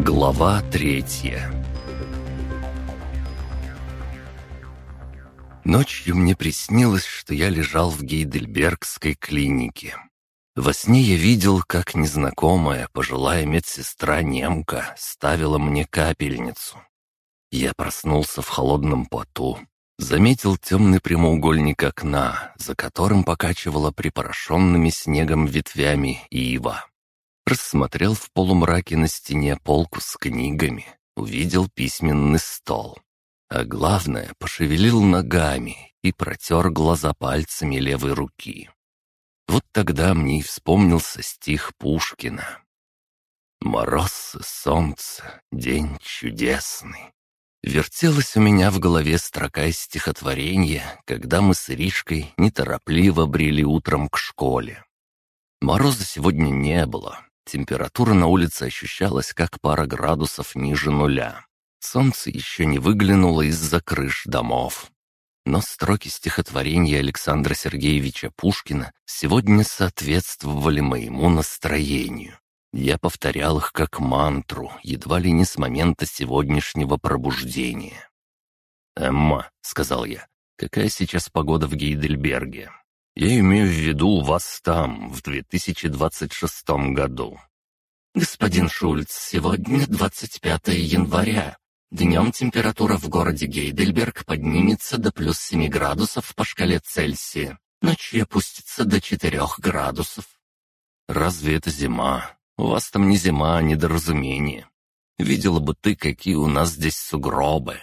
Глава третья Ночью мне приснилось, что я лежал в Гейдельбергской клинике. Во сне я видел, как незнакомая пожилая медсестра-немка ставила мне капельницу. Я проснулся в холодном поту, заметил темный прямоугольник окна, за которым покачивала припорошенными снегом ветвями ива. Рассмотрел в полумраке на стене полку с книгами, увидел письменный стол. А главное, пошевелил ногами и протер глаза пальцами левой руки. Вот тогда мне и вспомнился стих Пушкина. «Мороз солнце, день чудесный». Вертелась у меня в голове строка из стихотворения, когда мы с Иришкой неторопливо брели утром к школе. Мороза сегодня не было, температура на улице ощущалась как пара градусов ниже нуля. Солнце еще не выглянуло из-за крыш домов. Но строки стихотворения Александра Сергеевича Пушкина сегодня соответствовали моему настроению. Я повторял их как мантру, едва ли не с момента сегодняшнего пробуждения. «Эмма», — сказал я, — «какая сейчас погода в Гейдельберге?» «Я имею в виду вас там, в 2026 году». «Господин Шульц, сегодня 25 января. Днем температура в городе Гейдельберг поднимется до плюс 7 градусов по шкале Цельсия, ночью опустится до 4 градусов. Разве это зима? У вас там не зима, а недоразумение. Видела бы ты, какие у нас здесь сугробы.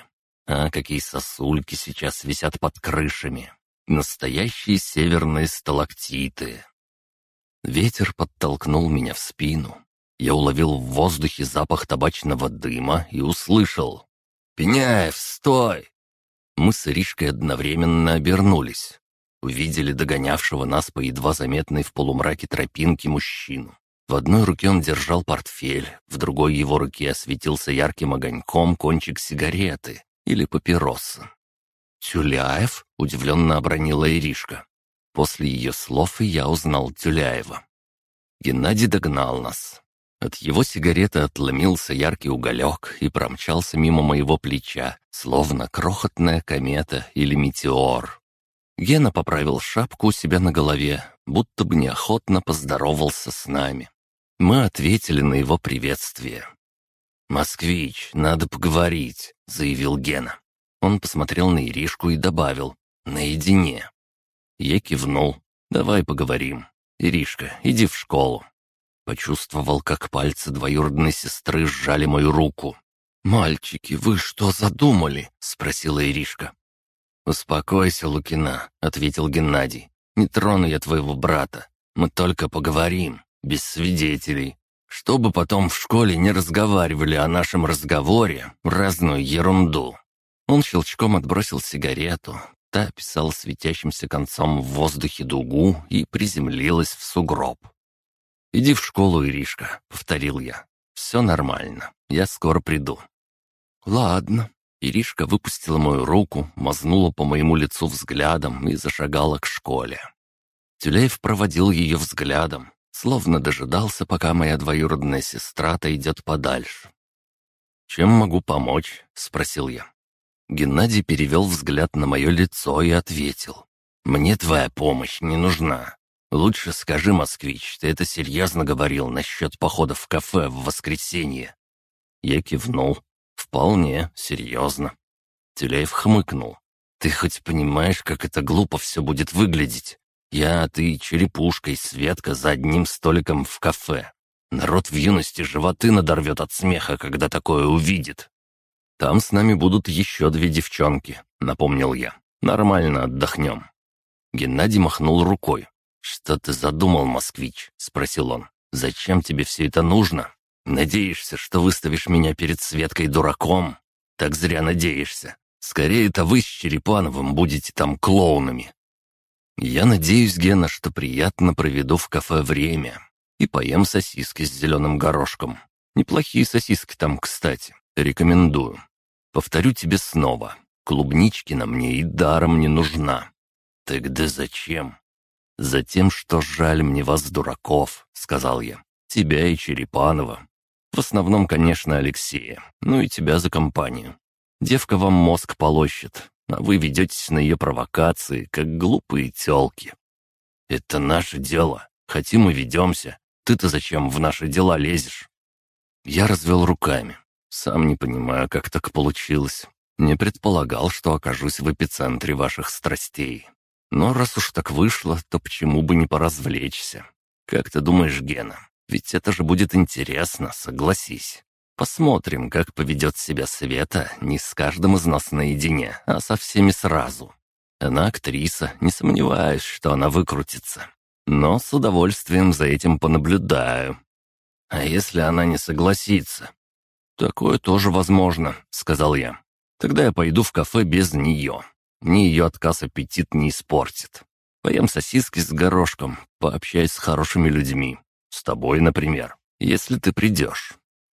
А какие сосульки сейчас висят под крышами. Настоящие северные сталактиты. Ветер подтолкнул меня в спину. Я уловил в воздухе запах табачного дыма и услышал «Пеняев, стой!» Мы с Иришкой одновременно обернулись. Увидели догонявшего нас по едва заметной в полумраке тропинке мужчину. В одной руке он держал портфель, в другой его руке осветился ярким огоньком кончик сигареты или папиросы. «Тюляев?» — удивленно обронила Иришка. После ее слов я узнал Тюляева. Геннадий догнал нас. От его сигареты отломился яркий уголек и промчался мимо моего плеча, словно крохотная комета или метеор. Гена поправил шапку у себя на голове, будто бы неохотно поздоровался с нами. Мы ответили на его приветствие. «Москвич, надо поговорить», — заявил Гена. Он посмотрел на Иришку и добавил «наедине». Я кивнул. «Давай поговорим. Иришка, иди в школу». Почувствовал, как пальцы двоюродной сестры сжали мою руку. «Мальчики, вы что задумали?» — спросила Иришка. «Успокойся, Лукина», — ответил Геннадий. «Не трону я твоего брата. Мы только поговорим, без свидетелей. Чтобы потом в школе не разговаривали о нашем разговоре разную ерунду». Он щелчком отбросил сигарету. Та писала светящимся концом в воздухе дугу и приземлилась в сугроб. «Иди в школу, Иришка», — повторил я. «Все нормально. Я скоро приду». «Ладно». Иришка выпустила мою руку, мазнула по моему лицу взглядом и зашагала к школе. Тюлеев проводил ее взглядом, словно дожидался, пока моя двоюродная сестра-то идет подальше. «Чем могу помочь?» — спросил я. Геннадий перевел взгляд на мое лицо и ответил. «Мне твоя помощь не нужна. «Лучше скажи, москвич, ты это серьезно говорил насчет похода в кафе в воскресенье?» Я кивнул. «Вполне серьезно». Тюляев хмыкнул. «Ты хоть понимаешь, как это глупо все будет выглядеть? Я, ты, черепушка и Светка за одним столиком в кафе. Народ в юности животы надорвет от смеха, когда такое увидит. Там с нами будут еще две девчонки», — напомнил я. «Нормально отдохнем». Геннадий махнул рукой. «Что ты задумал, москвич?» — спросил он. «Зачем тебе все это нужно? Надеешься, что выставишь меня перед Светкой дураком? Так зря надеешься. Скорее, это вы с Черепановым будете там клоунами». «Я надеюсь, Гена, что приятно проведу в кафе время и поем сосиски с зеленым горошком. Неплохие сосиски там, кстати. Рекомендую. Повторю тебе снова. Клубнички на мне и даром не нужна». «Тогда зачем?» «Затем, что жаль мне вас, дураков», — сказал я. «Тебя и Черепанова. В основном, конечно, Алексея, ну и тебя за компанию. Девка вам мозг полощет, а вы ведетесь на ее провокации, как глупые телки. Это наше дело. Хотим и ведемся. Ты-то зачем в наши дела лезешь? Я развел руками. Сам не понимаю, как так получилось. Не предполагал, что окажусь в эпицентре ваших страстей. Но раз уж так вышло, то почему бы не поразвлечься? Как ты думаешь, Гена? Ведь это же будет интересно, согласись. Посмотрим, как поведет себя Света не с каждым из нас наедине, а со всеми сразу. Она актриса, не сомневаюсь, что она выкрутится. Но с удовольствием за этим понаблюдаю. А если она не согласится? «Такое тоже возможно», — сказал я. «Тогда я пойду в кафе без нее. Мне ее отказ аппетит не испортит. Поем сосиски с горошком, пообщаюсь с хорошими людьми. С тобой, например, если ты придешь.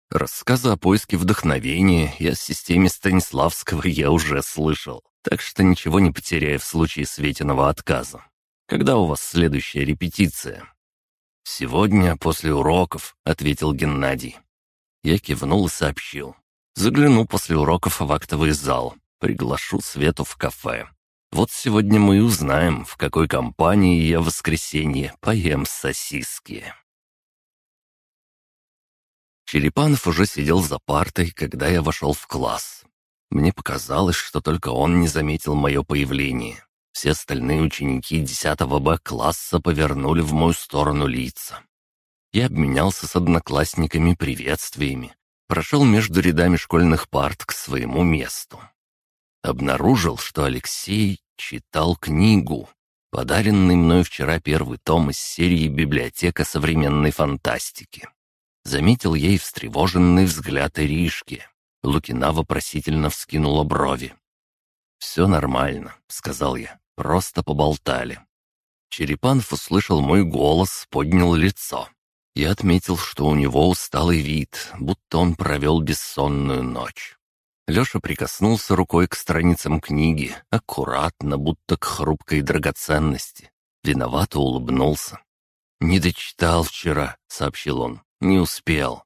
Рассказы о поиске вдохновения и о системе Станиславского я уже слышал, так что ничего не потеряю в случае Светиного отказа. Когда у вас следующая репетиция?» «Сегодня после уроков», — ответил Геннадий. Я кивнул и сообщил. «Загляну после уроков в актовый зал. Приглашу Свету в кафе. Вот сегодня мы и узнаем, в какой компании я в воскресенье поем сосиски». Черепанов уже сидел за партой, когда я вошел в класс. Мне показалось, что только он не заметил мое появление. Все остальные ученики 10 Б-класса повернули в мою сторону лица. Я обменялся с одноклассниками приветствиями, прошел между рядами школьных парт к своему месту. Обнаружил, что Алексей читал книгу, подаренный мной вчера первый том из серии «Библиотека современной фантастики». Заметил ей встревоженный взгляд Иришки. Лукина вопросительно вскинула брови. «Все нормально», — сказал я. Просто поболтали. Черепанов услышал мой голос, поднял лицо. Я отметил, что у него усталый вид, будто он провел бессонную ночь. Леша прикоснулся рукой к страницам книги, аккуратно, будто к хрупкой драгоценности. Виновато улыбнулся. «Не дочитал вчера», — сообщил он. «Не успел».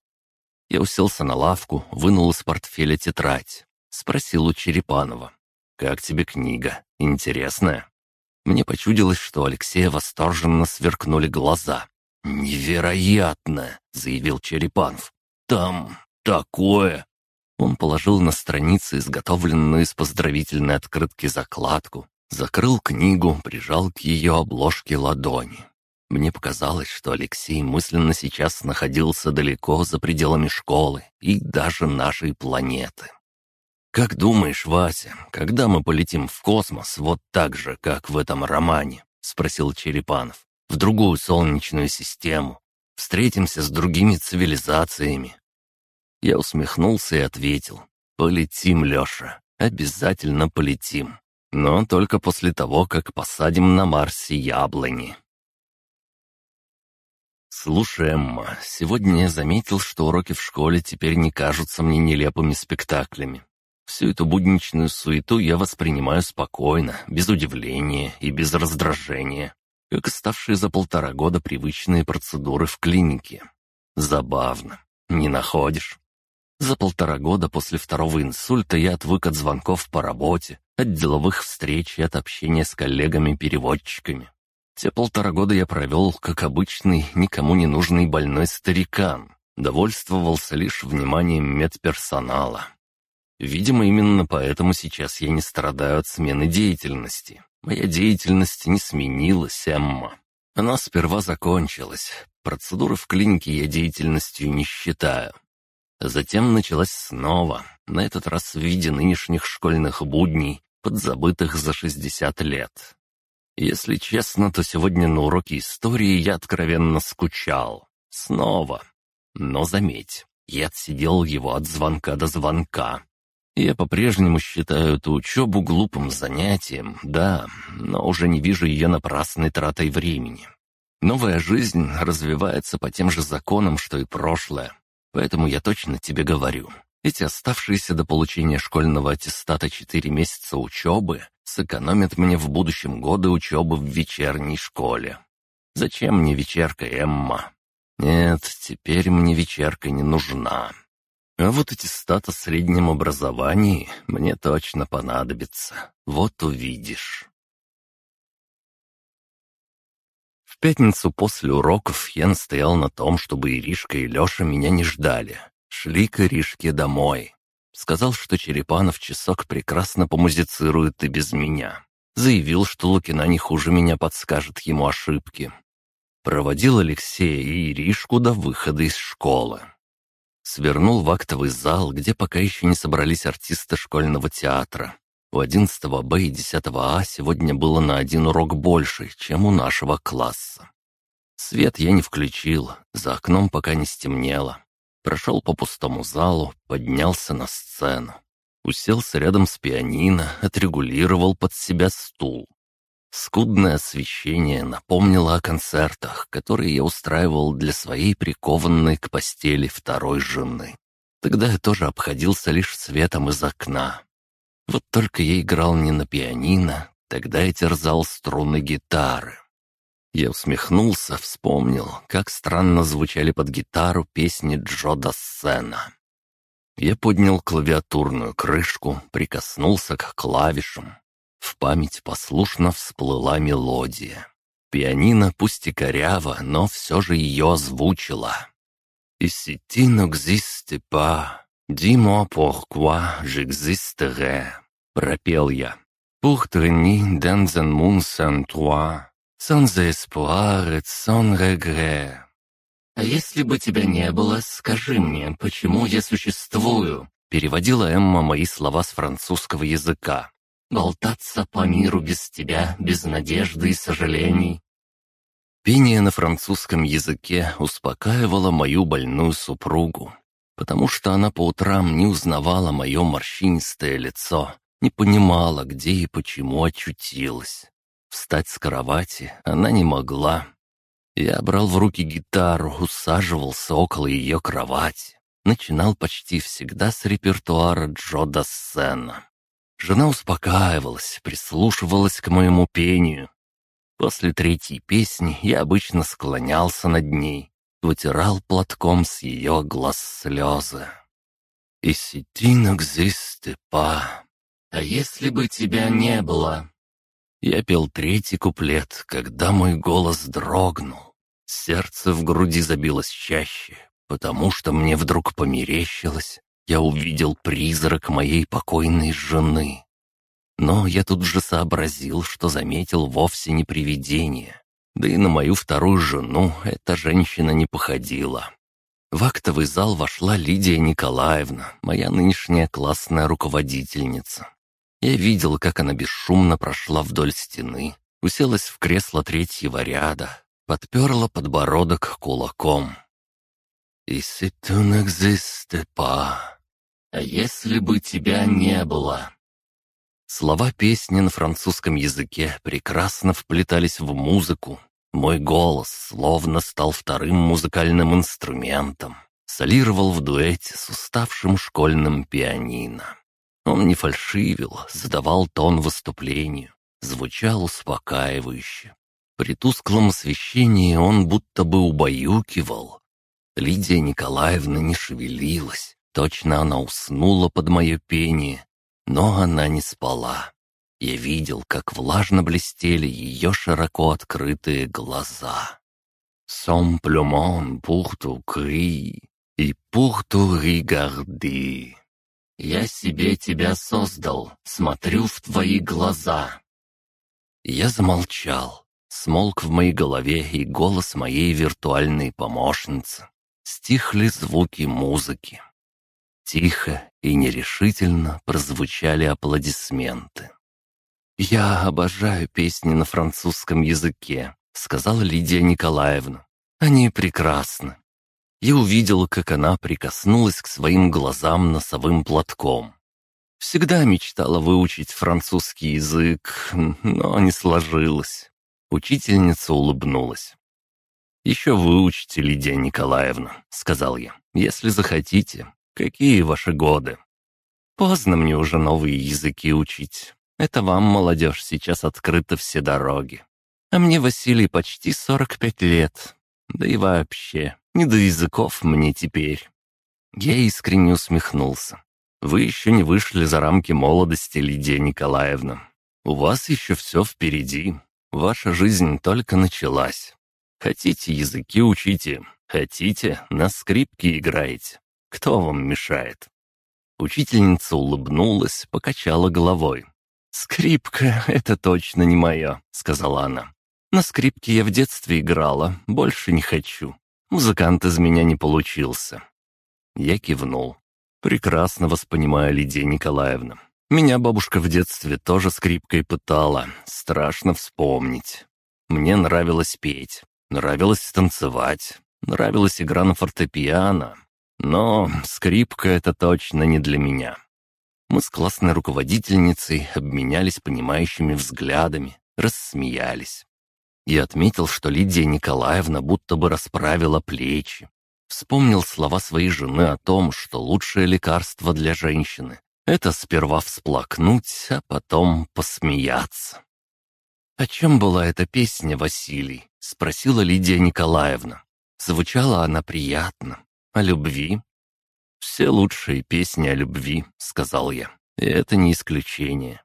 Я уселся на лавку, вынул из портфеля тетрадь. Спросил у Черепанова. «Как тебе книга? Интересная?» Мне почудилось, что Алексея восторженно сверкнули глаза. «Невероятно!» — заявил Черепанов. «Там такое!» Он положил на страницы изготовленную из поздравительной открытки закладку, закрыл книгу, прижал к ее обложке ладони. Мне показалось, что Алексей мысленно сейчас находился далеко за пределами школы и даже нашей планеты. «Как думаешь, Вася, когда мы полетим в космос вот так же, как в этом романе?» — спросил Черепанов. «В другую солнечную систему. Встретимся с другими цивилизациями». Я усмехнулся и ответил. «Полетим, Леша, обязательно полетим. Но только после того, как посадим на Марсе яблони». «Слушай, Эмма, сегодня я заметил, что уроки в школе теперь не кажутся мне нелепыми спектаклями. Всю эту будничную суету я воспринимаю спокойно, без удивления и без раздражения, как оставшие за полтора года привычные процедуры в клинике. Забавно, не находишь? За полтора года после второго инсульта я отвык от звонков по работе, от деловых встреч и от общения с коллегами-переводчиками. Те полтора года я провел, как обычный, никому не нужный больной старикан, довольствовался лишь вниманием медперсонала. Видимо, именно поэтому сейчас я не страдаю от смены деятельности. Моя деятельность не сменилась, Эмма. Она сперва закончилась. Процедуры в клинике я деятельностью не считаю. Затем началась снова, на этот раз в виде нынешних школьных будней, подзабытых за 60 лет. Если честно, то сегодня на уроке истории я откровенно скучал. Снова. Но заметь, я отсидел его от звонка до звонка, я по-прежнему считаю эту учебу глупым занятием, да, но уже не вижу ее напрасной тратой времени. Новая жизнь развивается по тем же законам, что и прошлое. Поэтому я точно тебе говорю, эти оставшиеся до получения школьного аттестата четыре месяца учебы сэкономят мне в будущем годы учебы в вечерней школе. Зачем мне вечерка, Эмма? Нет, теперь мне вечерка не нужна. А вот эти статы о среднем образовании мне точно понадобятся. Вот увидишь. В пятницу после уроков я настоял на том, чтобы Иришка и Леша меня не ждали. Шли к Иришке домой. Сказал, что Черепанов часок прекрасно помузицирует и без меня. Заявил, что Лукина не хуже меня подскажет ему ошибки. Проводил Алексея и Иришку до выхода из школы. Свернул в актовый зал, где пока еще не собрались артисты школьного театра. У 11 Б и 10 А сегодня было на один урок больше, чем у нашего класса. Свет я не включил, за окном пока не стемнело. Прошел по пустому залу, поднялся на сцену. Уселся рядом с пианино, отрегулировал под себя стул. Скудное освещение напомнило о концертах, которые я устраивал для своей прикованной к постели второй жены. Тогда я тоже обходился лишь светом из окна, вот только я играл не на пианино, тогда я терзал струны гитары. Я усмехнулся, вспомнил, как странно звучали под гитару песни Джо Дассена. Я поднял клавиатурную крышку, прикоснулся к клавишам. В память послушно всплыла мелодия. Пианино, пусть и коряво, но все же ее озвучило. «И сети n'existe pas, «Dis-moi pourquoi j'existerais», — пропел я. «Pour traîner dans un monde sans toi, sans espoir et sans regret». «А если бы тебя не было, скажи мне, почему я существую?» Переводила Эмма мои слова с французского языка. «Болтаться по миру без тебя, без надежды и сожалений». Пение на французском языке успокаивало мою больную супругу потому что она по утрам не узнавала мое морщинистое лицо, не понимала, где и почему очутилась. Встать с кровати она не могла. Я брал в руки гитару, усаживался около ее кровати. Начинал почти всегда с репертуара Джо Дассена. Жена успокаивалась, прислушивалась к моему пению. После третьей песни я обычно склонялся над ней, вытирал платком с ее глаз слезы. «И сиди n'existe па. «А если бы тебя не было?» Я пел третий куплет, когда мой голос дрогнул. Сердце в груди забилось чаще, потому что мне вдруг померещилось. Я увидел призрак моей покойной жены. Но я тут же сообразил, что заметил вовсе не привидение, да и на мою вторую жену эта женщина не походила. В актовый зал вошла Лидия Николаевна, моя нынешняя классная руководительница. Я видел, как она бесшумно прошла вдоль стены, уселась в кресло третьего ряда, подперла подбородок кулаком. «И si tu n'existe pas?» «А если бы тебя не было?» Слова песни на французском языке прекрасно вплетались в музыку. Мой голос словно стал вторым музыкальным инструментом. Солировал в дуэте с уставшим школьным пианино. Он не фальшивил, задавал тон выступлению, звучал успокаивающе. При тусклом освещении он будто бы убаюкивал. Лидия Николаевна не шевелилась, точно она уснула под мое пение, но она не спала. Я видел, как влажно блестели ее широко открытые глаза. «Сон плюмон пухту кри и пухту ригарди». «Я себе тебя создал, смотрю в твои глаза». Я замолчал. Смолк в моей голове и голос моей виртуальной помощницы. Стихли звуки музыки. Тихо и нерешительно прозвучали аплодисменты. «Я обожаю песни на французском языке», — сказала Лидия Николаевна. «Они прекрасны». Я увидел, как она прикоснулась к своим глазам носовым платком. Всегда мечтала выучить французский язык, но не сложилось. Учительница улыбнулась. «Еще выучите, Лидия Николаевна», — сказал я, — «если захотите. Какие ваши годы?» «Поздно мне уже новые языки учить. Это вам, молодежь, сейчас открыты все дороги. А мне, Василий, почти 45 лет. Да и вообще, Не до языков мне теперь». Я искренне усмехнулся. «Вы еще не вышли за рамки молодости, Лидия Николаевна. У вас еще все впереди. Ваша жизнь только началась. Хотите, языки учите. Хотите, на скрипке играете. Кто вам мешает?» Учительница улыбнулась, покачала головой. «Скрипка — это точно не мое», — сказала она. «На скрипке я в детстве играла, больше не хочу. Музыкант из меня не получился». Я кивнул. «Прекрасно вас понимаю, Лидия Николаевна. Меня бабушка в детстве тоже скрипкой пытала. Страшно вспомнить. Мне нравилось петь, нравилось танцевать, нравилась игра на фортепиано. Но скрипка — это точно не для меня. Мы с классной руководительницей обменялись понимающими взглядами, рассмеялись. Я отметил, что Лидия Николаевна будто бы расправила плечи. Вспомнил слова своей жены о том, что лучшее лекарство для женщины — это сперва всплакнуть, а потом посмеяться. «О чем была эта песня, Василий?» — спросила Лидия Николаевна. Звучала она приятно. О любви? «Все лучшие песни о любви», — сказал я. И это не исключение.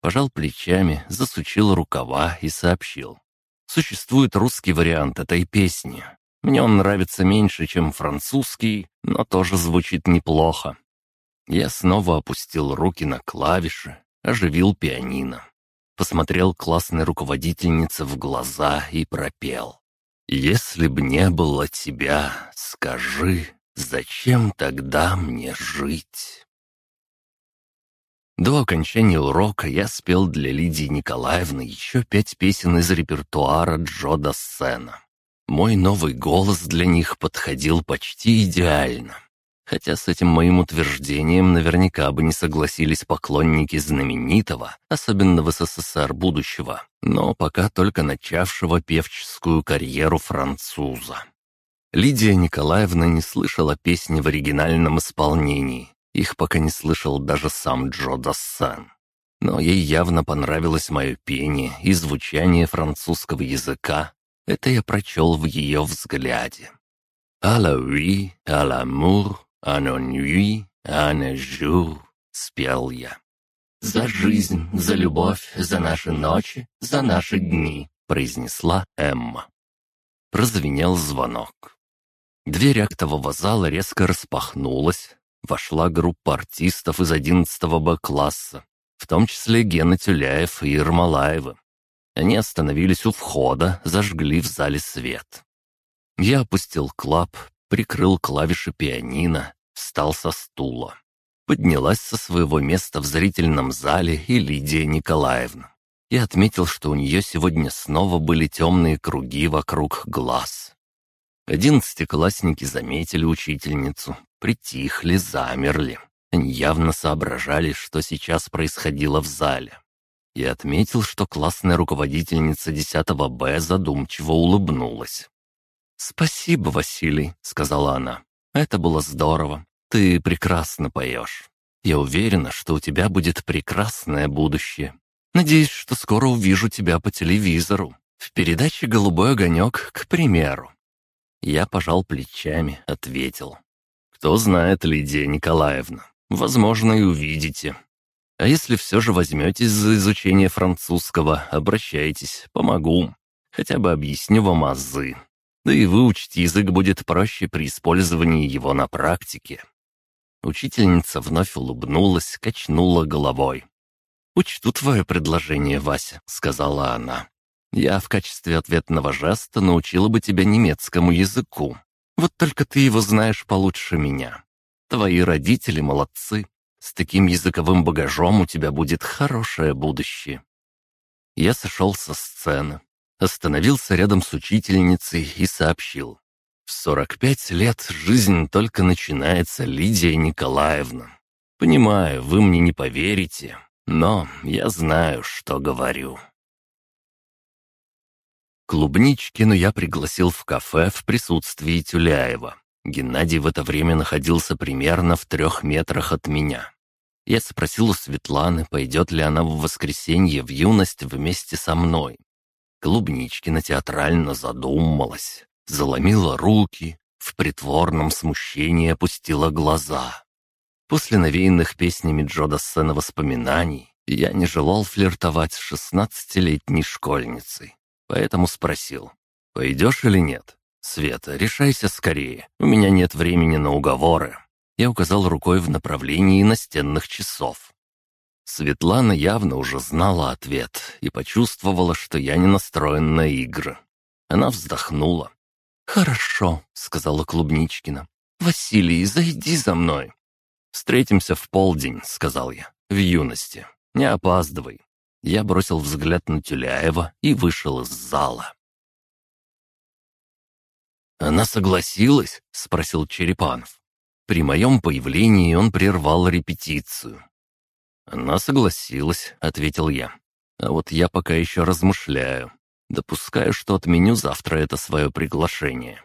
Пожал плечами, засучил рукава и сообщил. Существует русский вариант этой песни. Мне он нравится меньше, чем французский, но тоже звучит неплохо. Я снова опустил руки на клавиши, оживил пианино. Посмотрел классной руководительнице в глаза и пропел. «Если б не было тебя, скажи, Зачем тогда мне жить? До окончания урока я спел для Лидии Николаевны еще пять песен из репертуара Джо Дассена. Мой новый голос для них подходил почти идеально. Хотя с этим моим утверждением наверняка бы не согласились поклонники знаменитого, особенно в СССР будущего, но пока только начавшего певческую карьеру француза. Лидия Николаевна не слышала песни в оригинальном исполнении. Их пока не слышал даже сам Джо Дассан. Но ей явно понравилось мое пение и звучание французского языка. Это я прочел в ее взгляде. «А la vie, à l'amour, ne jour», — спел я. «За жизнь, за любовь, за наши ночи, за наши дни», — произнесла Эмма. Прозвенел звонок. Дверь актового зала резко распахнулась. Вошла группа артистов из 11 Б-класса, в том числе Гена Тюляев и Ермолаева. Они остановились у входа, зажгли в зале свет. Я опустил клап, прикрыл клавиши пианино, встал со стула. Поднялась со своего места в зрительном зале и Лидия Николаевна. Я отметил, что у нее сегодня снова были темные круги вокруг глаз. Одиннадцатиклассники заметили учительницу, притихли, замерли. Они явно соображали, что сейчас происходило в зале. Я отметил, что классная руководительница 10 Б задумчиво улыбнулась. «Спасибо, Василий», — сказала она. «Это было здорово. Ты прекрасно поешь. Я уверена, что у тебя будет прекрасное будущее. Надеюсь, что скоро увижу тебя по телевизору. В передаче «Голубой огонек», к примеру. Я пожал плечами, ответил. «Кто знает, Лидия Николаевна, возможно, и увидите. А если все же возьметесь за изучение французского, обращайтесь, помогу. Хотя бы объясню вам азы. Да и выучить язык будет проще при использовании его на практике». Учительница вновь улыбнулась, качнула головой. «Учту твое предложение, Вася», — сказала она. Я в качестве ответного жеста научила бы тебя немецкому языку. Вот только ты его знаешь получше меня. Твои родители молодцы. С таким языковым багажом у тебя будет хорошее будущее». Я сошел со сцены, остановился рядом с учительницей и сообщил. «В сорок пять лет жизнь только начинается, Лидия Николаевна. Понимаю, вы мне не поверите, но я знаю, что говорю». Клубничкину я пригласил в кафе в присутствии Тюляева. Геннадий в это время находился примерно в трех метрах от меня. Я спросил у Светланы, пойдет ли она в воскресенье в юность вместе со мной. Клубничкина театрально задумалась, заломила руки, в притворном смущении опустила глаза. После навеянных песнями Джо Дассена воспоминаний я не желал флиртовать с шестнадцатилетней школьницей, поэтому спросил, «Пойдешь или нет?» «Света, решайся скорее, у меня нет времени на уговоры». Я указал рукой в направлении настенных часов. Светлана явно уже знала ответ и почувствовала, что я не настроен на игры. Она вздохнула. «Хорошо», — сказала Клубничкина. «Василий, зайди за мной». «Встретимся в полдень», — сказал я, — «в юности. Не опаздывай». Я бросил взгляд на Тюляева и вышел из зала. «Она согласилась?» — спросил Черепанов. При моем появлении он прервал репетицию. «Она согласилась», — ответил я. «А вот я пока еще размышляю. Допускаю, что отменю завтра это свое приглашение».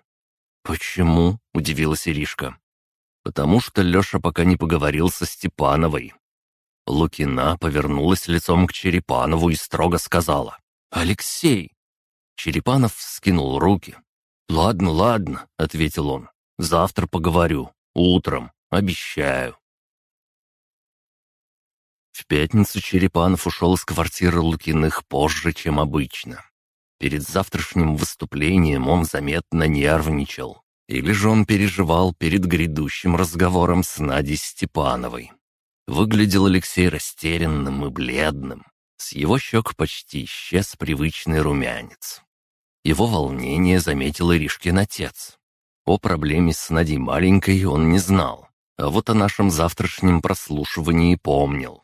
«Почему?» — удивилась Иришка. «Потому что Леша пока не поговорил со Степановой». Лукина повернулась лицом к Черепанову и строго сказала. «Алексей!» Черепанов вскинул руки, «Ладно, ладно», — ответил он. «Завтра поговорю. Утром. Обещаю». В пятницу Черепанов ушел из квартиры Лукиных позже, чем обычно. Перед завтрашним выступлением он заметно нервничал. Или же он переживал перед грядущим разговором с Надей Степановой. Выглядел Алексей растерянным и бледным. С его щек почти исчез привычный румянец. Его волнение заметил Иришкин отец. О проблеме с Надей маленькой он не знал, а вот о нашем завтрашнем прослушивании помнил.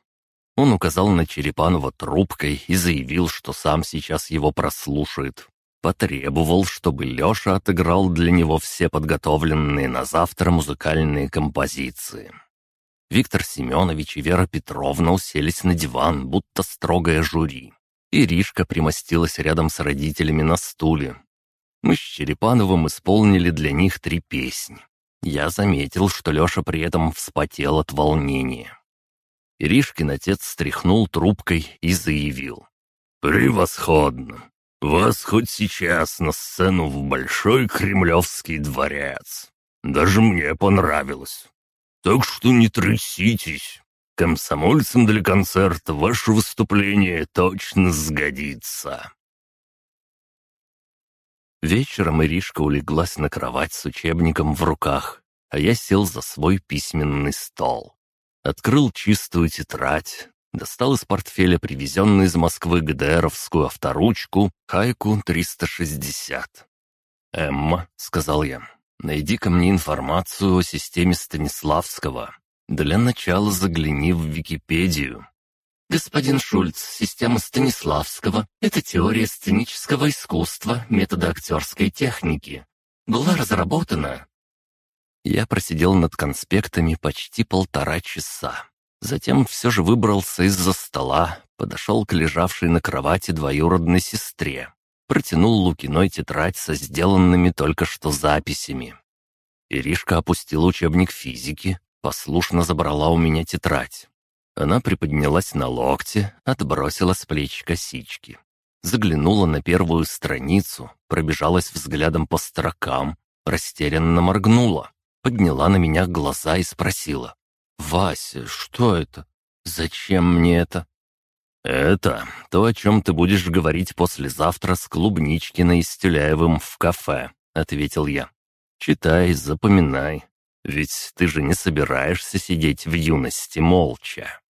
Он указал на Черепанова трубкой и заявил, что сам сейчас его прослушает. Потребовал, чтобы Леша отыграл для него все подготовленные на завтра музыкальные композиции. Виктор Семенович и Вера Петровна уселись на диван, будто строгое жюри. Иришка примостилась рядом с родителями на стуле. Мы с Черепановым исполнили для них три песни. Я заметил, что Леша при этом вспотел от волнения. Иришкин отец стряхнул трубкой и заявил. «Превосходно! Вас хоть сейчас на сцену в Большой Кремлевский дворец. Даже мне понравилось. Так что не тряситесь, Комсомольцам для концерта ваше выступление точно сгодится». Вечером Иришка улеглась на кровать с учебником в руках, а я сел за свой письменный стол. Открыл чистую тетрадь, достал из портфеля привезенную из Москвы ГДРовскую авторучку «Хайку-360». «Эмма», — сказал я, — «найди-ка мне информацию о системе Станиславского. Для начала загляни в Википедию. Господин Шульц, система Станиславского — это теория сценического искусства, метода актерской техники. Была разработана... Я просидел над конспектами почти полтора часа. Затем все же выбрался из-за стола, подошел к лежавшей на кровати двоюродной сестре. Протянул Лукиной тетрадь со сделанными только что записями. Иришка опустила учебник физики, послушно забрала у меня тетрадь. Она приподнялась на локте, отбросила с плеч косички. Заглянула на первую страницу, пробежалась взглядом по строкам, растерянно моргнула, подняла на меня глаза и спросила. «Вася, что это? Зачем мне это?» «Это то, о чем ты будешь говорить послезавтра с Клубничкиной и Стюляевым в кафе», — ответил я. «Читай, запоминай, ведь ты же не собираешься сидеть в юности молча.